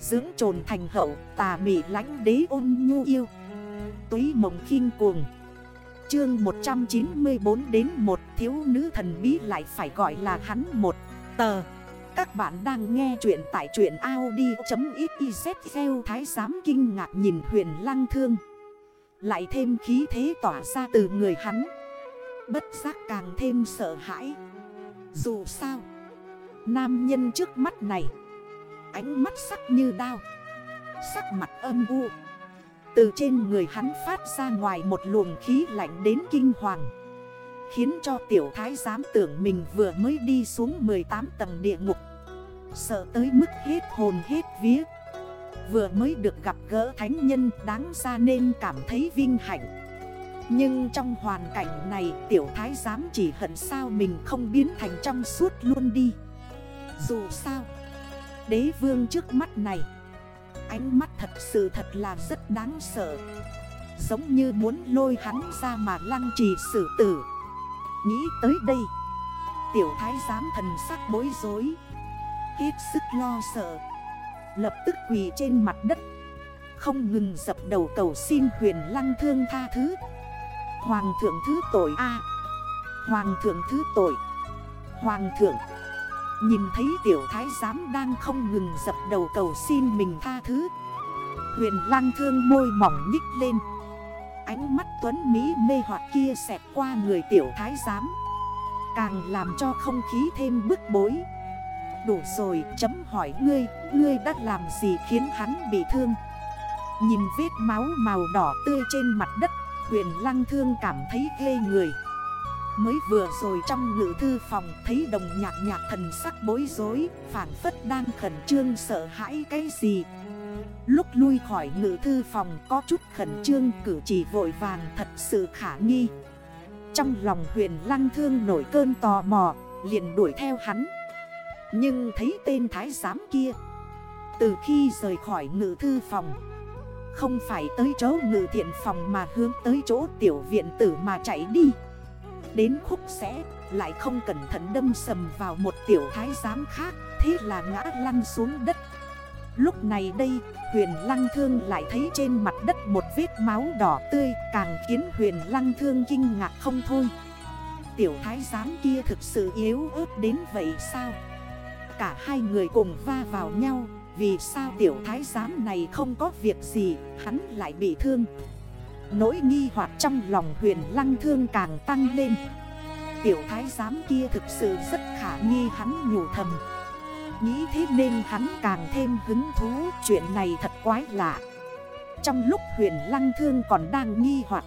Dưỡng trồn thành hậu, tà mị lánh đế ôn nhu yêu. Túy mộng khinh cuồng. Chương 194 đến một, thiếu nữ thần bí lại phải gọi là hắn một. Tờ. Các bạn đang nghe chuyện tại truyện Audi.xyz Theo thái giám kinh ngạc nhìn huyền lăng thương. Lại thêm khí thế tỏa ra từ người hắn. Bất giác càng thêm sợ hãi. Dù sao, Nam nhân trước mắt này Ánh mắt sắc như đao. Sắc mặt âm u. Từ trên người hắn phát ra ngoài một luồng khí lạnh đến kinh hoàng. Khiến cho tiểu thái giám tưởng mình vừa mới đi xuống 18 tầng địa ngục. Sợ tới mức hết hồn hết vía. Vừa mới được gặp gỡ thánh nhân đáng ra nên cảm thấy vinh hạnh. Nhưng trong hoàn cảnh này tiểu thái giám chỉ hận sao mình không biến thành trong suốt luôn đi. Dù sao Đế vương trước mắt này. Ánh mắt thật sự thật là rất đáng sợ. Giống như muốn lôi hắn ra mà lăng trì xử tử. Nghĩ tới đây, Tiểu thái giám thần sắc bối rối. Hết sức lo sợ. Lập tức quỳ trên mặt đất. Không ngừng dập đầu cầu xin huyền lăng thương tha thứ. Hoàng thượng thứ tội A. Hoàng thượng thứ tội. Hoàng thượng Nhìn thấy tiểu thái giám đang không ngừng dập đầu cầu xin mình tha thứ. Huyền lang thương môi mỏng nhích lên. Ánh mắt tuấn Mỹ mê hoặc kia xẹt qua người tiểu thái giám. Càng làm cho không khí thêm bức bối. Đủ rồi, chấm hỏi ngươi Ngươi đã làm gì khiến hắn bị thương? Nhìn vết máu màu đỏ tươi trên mặt đất, Huyền lăng thương cảm thấy ghê người. Mới vừa rồi trong ngự thư phòng thấy đồng nhạc nhạc thần sắc bối rối Phản phất đang khẩn trương sợ hãi cái gì. Lúc lui khỏi ngự thư phòng có chút khẩn trương, cử chỉ vội vàng thật sự khả nghi. Trong lòng huyền lăng thương nổi cơn tò mò, liền đuổi theo hắn. Nhưng thấy tên thái giám kia, Từ khi rời khỏi ngự thư phòng, Không phải tới chỗ ngự thiện phòng mà hướng tới chỗ tiểu viện tử mà chạy đi. Đến khúc sẽ lại không cẩn thận đâm sầm vào một tiểu thái giám khác, Thế là ngã lăn xuống đất. Lúc này đây, huyền lăng thương lại thấy trên mặt đất một vết máu đỏ tươi, Càng khiến huyền lăng thương kinh ngạc không thôi. Tiểu thái giám kia thực sự yếu ớt đến vậy sao? Cả hai người cùng va vào nhau, Vì sao tiểu thái giám này không có việc gì, Hắn lại bị thương? Nỗi nghi hoặc trong lòng huyền lăng thương càng tăng lên. Tiểu thái giám kia thực sự rất khả nghi hắn nhủ thầm. Nghĩ thế nên hắn càng thêm hứng thú, Chuyện này thật quái lạ. Trong lúc huyền lăng thương còn đang nghi hoặc,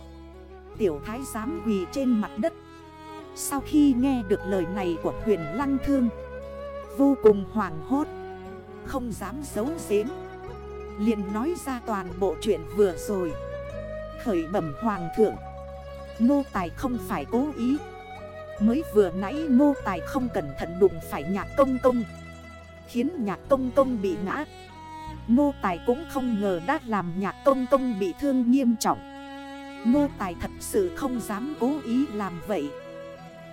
Tiểu thái giám quỳ trên mặt đất. Sau khi nghe được lời này của huyền lăng thương, Vô cùng hoảng hốt, Không dám giấu giếm, liền nói ra toàn bộ chuyện vừa rồi. Khởi bẩm hoàng thượng. Nô tài không phải cố ý. Mới vừa nãy nô tài không cẩn thận đụng phải nhạc công công, Khiến nhạc công công bị ngã. Nô tài cũng không ngờ đã làm nhạc công công bị thương nghiêm trọng. Nô tài thật sự không dám cố ý làm vậy.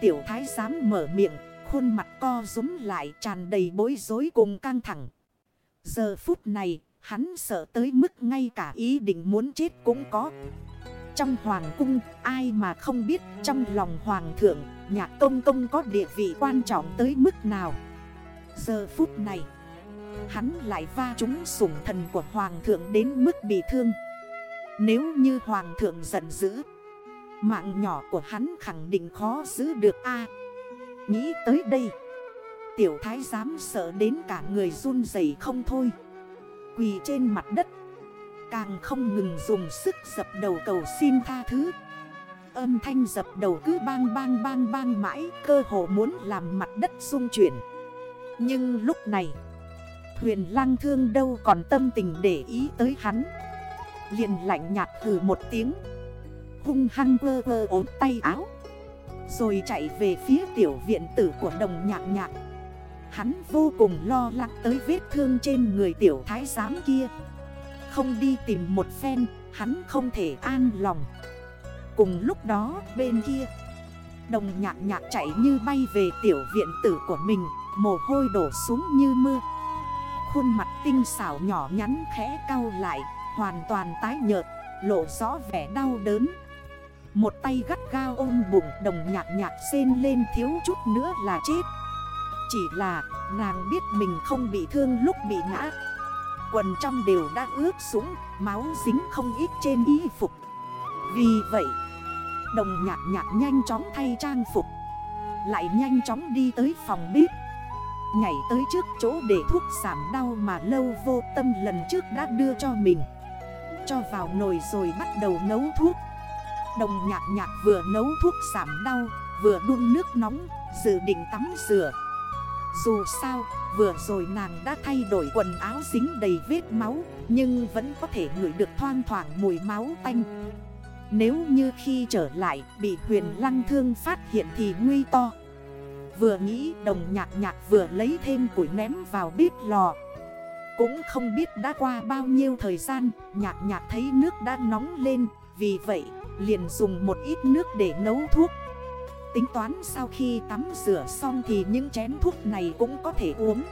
Tiểu thái dám mở miệng, Khuôn mặt co rúm lại tràn đầy bối rối cùng căng thẳng. Giờ phút này Hắn sợ tới mức ngay cả ý định muốn chết cũng có. Trong hoàng cung, ai mà không biết trong lòng hoàng thượng Nhạc công công có địa vị quan trọng tới mức nào. Giờ phút này, Hắn lại va trúng sủng thần của hoàng thượng đến mức bị thương. Nếu như hoàng thượng giận dữ, Mạng nhỏ của hắn khẳng định khó giữ được a. Nghĩ tới đây, Tiểu thái giám sợ đến cả người run rẩy không thôi quỳ trên mặt đất. Càng không ngừng dùng sức dập đầu cầu xin tha thứ. Âm thanh dập đầu cứ bang bang bang bang mãi, Cơ hồ muốn làm mặt đất rung chuyển. Nhưng lúc này, Huyền lang thương đâu còn tâm tình để ý tới hắn. Liền lạnh nhạt thử một tiếng. Hung hăng vơ vơ ốm tay áo. Rồi chạy về phía tiểu viện tử của đồng nhạc nhạc. Hắn vô cùng lo lắng tới vết thương trên người tiểu thái giám kia. Không đi tìm một phen, Hắn không thể an lòng. Cùng lúc đó, bên kia, Đồng nhạc nhạc chạy như bay về tiểu viện tử của mình, Mồ hôi đổ xuống như mưa. Khuôn mặt tinh xảo nhỏ nhắn khẽ cau lại, Hoàn toàn tái nhợt, Lộ rõ vẻ đau đớn. Một tay gắt gao ôm bụng, đồng nhạc nhạc xên lên thiếu chút nữa là chết. Chỉ là nàng biết mình không bị thương lúc bị ngã. Quần trong đều đã ướt sũng, Máu dính không ít trên y phục. Vì vậy, Đồng nhạc nhạc nhanh chóng thay trang phục, Lại nhanh chóng đi tới phòng bếp, Nhảy tới trước chỗ để thuốc giảm đau mà lâu vô tâm lần trước đã đưa cho mình. Cho vào nồi rồi bắt đầu nấu thuốc. Đồng nhạc nhạc vừa nấu thuốc giảm đau, Vừa đun nước nóng, Dự định tắm rửa. Dù sao, vừa rồi nàng đã thay đổi quần áo dính đầy vết máu, Nhưng vẫn có thể ngửi được thoang thoảng mùi máu tanh. Nếu như khi trở lại, bị huyền lăng thương phát hiện thì nguy to. Vừa nghĩ, đồng nhạc nhạc vừa lấy thêm củi ném vào bếp lò. Cũng không biết đã qua bao nhiêu thời gian, Nhạc nhạc thấy nước đã nóng lên, Vì vậy liền dùng một ít nước để nấu thuốc. Tính toán sau khi tắm rửa xong thì những chén thuốc này cũng có thể uống.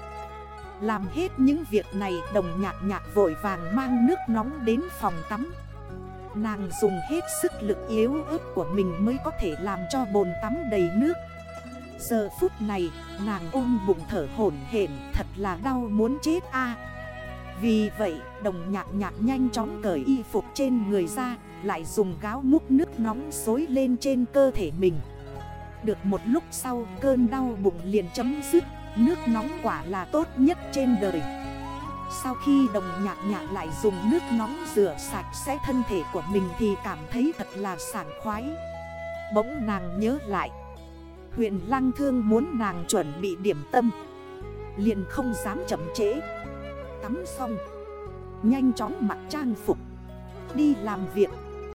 Làm hết những việc này, đồng nhạc nhạc vội vàng mang nước nóng đến phòng tắm. Nàng dùng hết sức lực yếu ớt của mình mới có thể làm cho bồn tắm đầy nước. Giờ phút này, nàng ôm bụng thở hổn hển, thật là đau muốn chết a. Vì vậy, đồng nhạc nhạc nhanh chóng cởi y phục trên người ra, Lại dùng gáo múc nước nóng xối lên trên cơ thể mình. Được một lúc sau, cơn đau bụng liền chấm dứt, Nước nóng quả là tốt nhất trên đời. Sau khi đồng nhạc nhạc lại dùng nước nóng rửa sạch sẽ thân thể của mình Thì cảm thấy thật là sảng khoái. Bỗng nàng nhớ lại huyện Lăng Thương muốn nàng chuẩn bị điểm tâm. Liền không dám chậm trễ. Tắm xong, Nhanh chóng mặc trang phục, Đi làm việc.